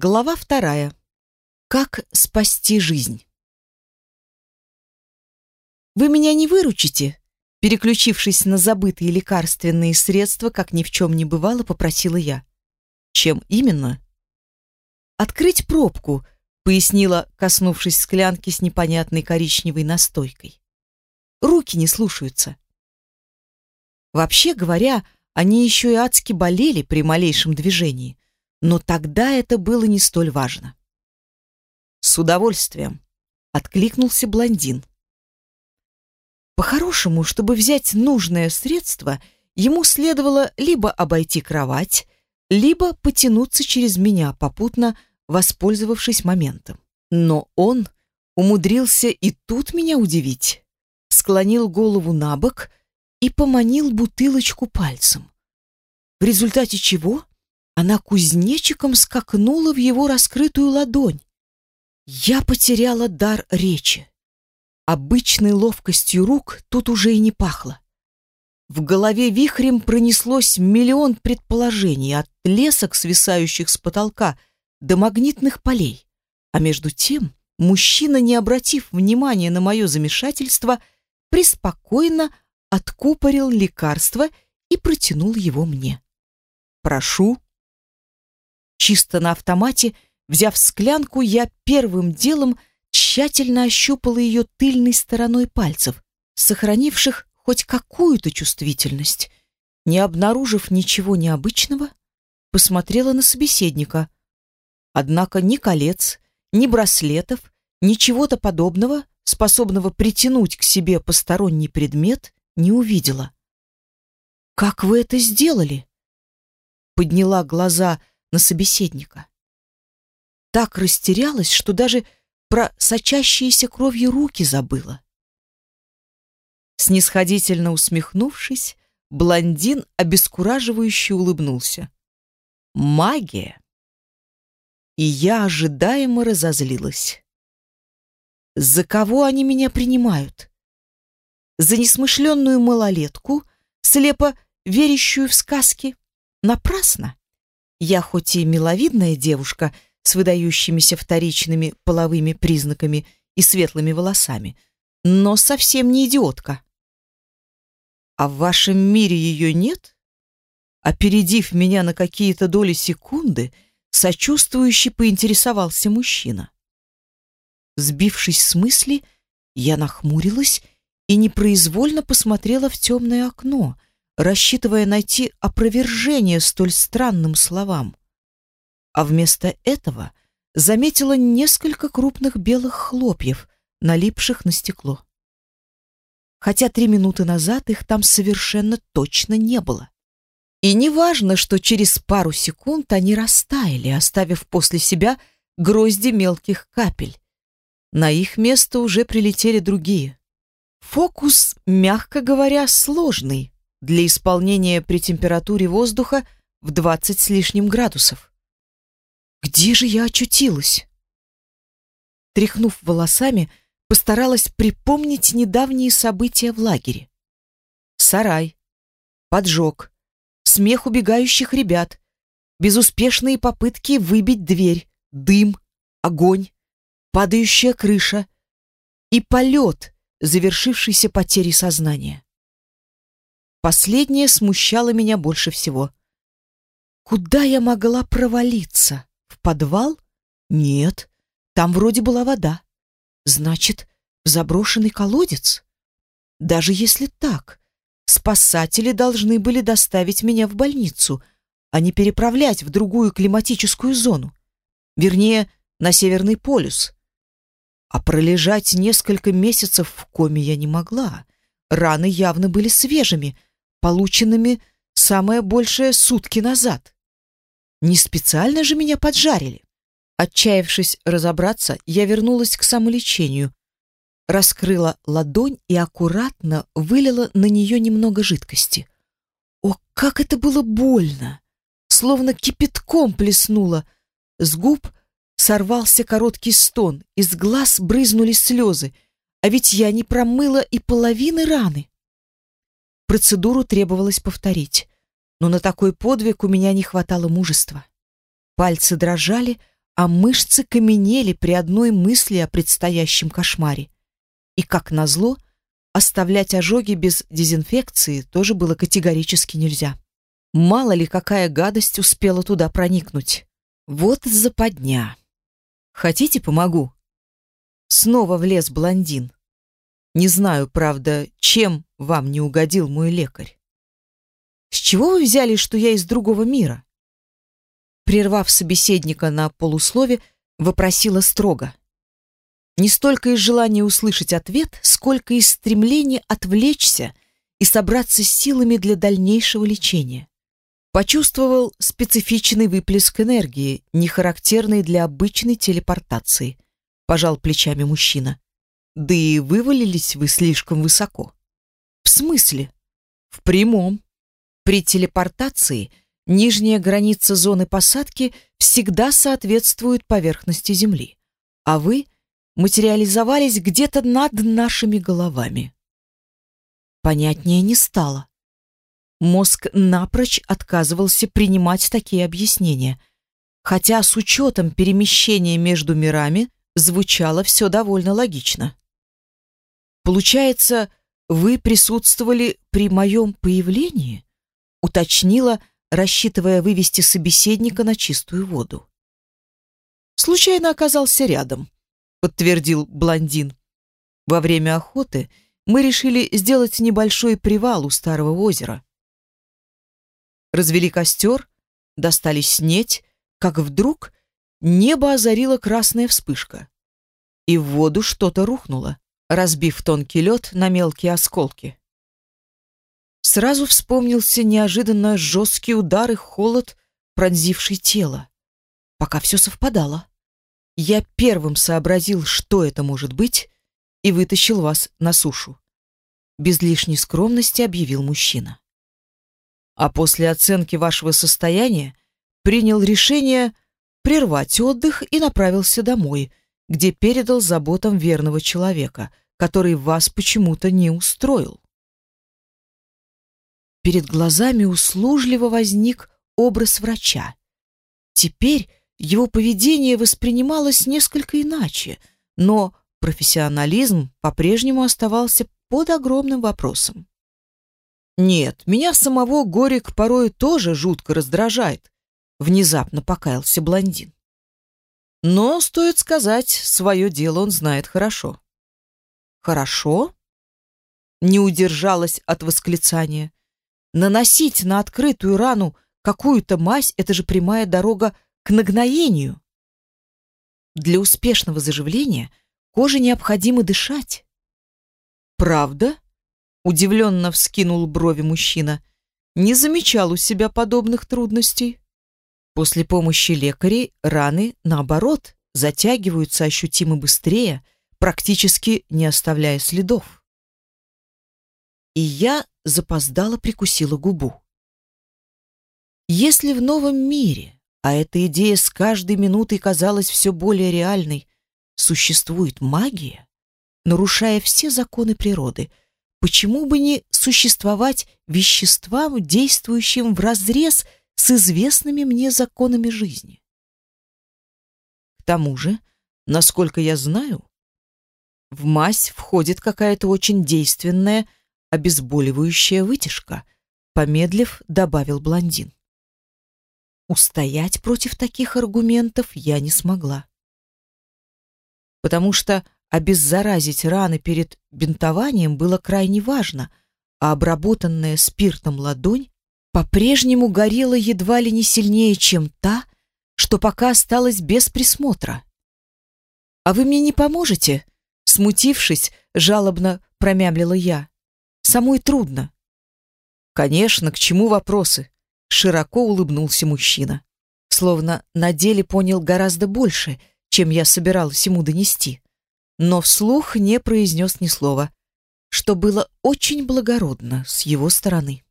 Глава вторая. Как спасти жизнь? Вы меня не выручите? Переключившись на забытые лекарственные средства, как ни в чем не бывало, попросила я. Чем именно? Открыть пробку, пояснила, коснувшись склянки с непонятной коричневой настойкой. Руки не слушаются. Вообще говоря, они еще и адски болели при малейшем движении но тогда это было не столь важно. С удовольствием откликнулся блондин. По-хорошему, чтобы взять нужное средство, ему следовало либо обойти кровать, либо потянуться через меня, попутно воспользовавшись моментом. Но он умудрился и тут меня удивить. Склонил голову на бок и поманил бутылочку пальцем. В результате чего она кузнечиком скакнула в его раскрытую ладонь. Я потеряла дар речи. Обычной ловкостью рук тут уже и не пахло. В голове вихрем пронеслось миллион предположений от лесок, свисающих с потолка, до магнитных полей. А между тем мужчина, не обратив внимания на мое замешательство, преспокойно откупорил лекарство и протянул его мне. «Прошу». Чисто на автомате, взяв склянку, я первым делом тщательно ощупала ее тыльной стороной пальцев, сохранивших хоть какую-то чувствительность. Не обнаружив ничего необычного, посмотрела на собеседника. Однако ни колец, ни браслетов, ничего-то подобного, способного притянуть к себе посторонний предмет, не увидела. «Как вы это сделали?» Подняла глаза на собеседника. Так растерялась, что даже про сочащиеся кровью руки забыла. Снисходительно усмехнувшись, блондин обескураживающе улыбнулся. «Магия!» И я ожидаемо разозлилась. «За кого они меня принимают? За несмышленную малолетку, слепо верящую в сказки? Напрасно!» Я хоть и миловидная девушка с выдающимися вторичными половыми признаками и светлыми волосами, но совсем не идиотка. А в вашем мире ее нет? Опередив меня на какие-то доли секунды, сочувствующе поинтересовался мужчина. Сбившись с мысли, я нахмурилась и непроизвольно посмотрела в темное окно — рассчитывая найти опровержение столь странным словам. А вместо этого заметила несколько крупных белых хлопьев, налипших на стекло. Хотя три минуты назад их там совершенно точно не было. И не важно, что через пару секунд они растаяли, оставив после себя грозди мелких капель. На их место уже прилетели другие. Фокус, мягко говоря, сложный, для исполнения при температуре воздуха в 20 с лишним градусов. Где же я очутилась? Тряхнув волосами, постаралась припомнить недавние события в лагере. Сарай, поджог, смех убегающих ребят, безуспешные попытки выбить дверь, дым, огонь, падающая крыша и полет, завершившийся потерей сознания. Последнее смущало меня больше всего. Куда я могла провалиться? В подвал? Нет, там вроде была вода. Значит, заброшенный колодец? Даже если так, спасатели должны были доставить меня в больницу, а не переправлять в другую климатическую зону. Вернее, на Северный полюс. А пролежать несколько месяцев в коме я не могла. Раны явно были свежими — полученными самое большее сутки назад. Не специально же меня поджарили. Отчаявшись разобраться, я вернулась к самолечению, раскрыла ладонь и аккуратно вылила на нее немного жидкости. О, как это было больно! Словно кипятком плеснуло. С губ сорвался короткий стон, из глаз брызнули слезы, а ведь я не промыла и половины раны. Процедуру требовалось повторить, но на такой подвиг у меня не хватало мужества. Пальцы дрожали, а мышцы каменели при одной мысли о предстоящем кошмаре. И, как назло, оставлять ожоги без дезинфекции тоже было категорически нельзя. Мало ли какая гадость успела туда проникнуть. Вот западня. Хотите, помогу? Снова влез блондин. Не знаю, правда, чем вам не угодил мой лекарь. С чего вы взяли, что я из другого мира? Прервав собеседника на полуслове, вопросила строго. Не столько из желания услышать ответ, сколько из стремления отвлечься и собраться с силами для дальнейшего лечения. Почувствовал специфичный выплеск энергии, не характерный для обычной телепортации. Пожал плечами мужчина. Да и вывалились вы слишком высоко. В смысле? В прямом. При телепортации нижняя граница зоны посадки всегда соответствует поверхности Земли, а вы — материализовались где-то над нашими головами. Понятнее не стало. Мозг напрочь отказывался принимать такие объяснения, хотя с учетом перемещения между мирами звучало все довольно логично. Получается, вы присутствовали при моем появлении? Уточнила, рассчитывая вывести собеседника на чистую воду. Случайно оказался рядом подтвердил блондин. Во время охоты мы решили сделать небольшой привал у старого озера. Развели костер, достали снеть, как вдруг небо озарила красная вспышка. И в воду что-то рухнуло, разбив тонкий лед на мелкие осколки. Сразу вспомнился неожиданно жесткий удар и холод, пронзивший тело. Пока все совпадало. Я первым сообразил, что это может быть, и вытащил вас на сушу. Без лишней скромности объявил мужчина. А после оценки вашего состояния принял решение прервать отдых и направился домой, где передал заботам верного человека, который вас почему-то не устроил. Перед глазами услужливо возник образ врача. Теперь его поведение воспринималось несколько иначе, но профессионализм по-прежнему оставался под огромным вопросом. Нет, меня самого Горик порой тоже жутко раздражает, внезапно покаялся блондин. Но, стоит сказать, свое дело он знает хорошо. Хорошо? Не удержалась от восклицания. Наносить на открытую рану какую-то мазь — это же прямая дорога к нагноению. Для успешного заживления коже необходимо дышать. Правда? Удивленно вскинул брови мужчина. Не замечал у себя подобных трудностей. После помощи лекарей раны, наоборот, затягиваются ощутимо быстрее, практически не оставляя следов. И я запоздало прикусила губу. Если в новом мире а эта идея с каждой минутой казалась все более реальной. Существует магия, нарушая все законы природы. Почему бы не существовать веществам, действующим вразрез с известными мне законами жизни? К тому же, насколько я знаю, в мазь входит какая-то очень действенная обезболивающая вытяжка, помедлив, добавил блондин. Устоять против таких аргументов я не смогла. Потому что обеззаразить раны перед бинтованием было крайне важно, а обработанная спиртом ладонь по-прежнему горела едва ли не сильнее, чем та, что пока осталась без присмотра. «А вы мне не поможете?» Смутившись, жалобно промямлила я. «Самой трудно». «Конечно, к чему вопросы?» Широко улыбнулся мужчина. Словно на деле понял гораздо больше, чем я собиралась ему донести. Но вслух не произнес ни слова, что было очень благородно с его стороны.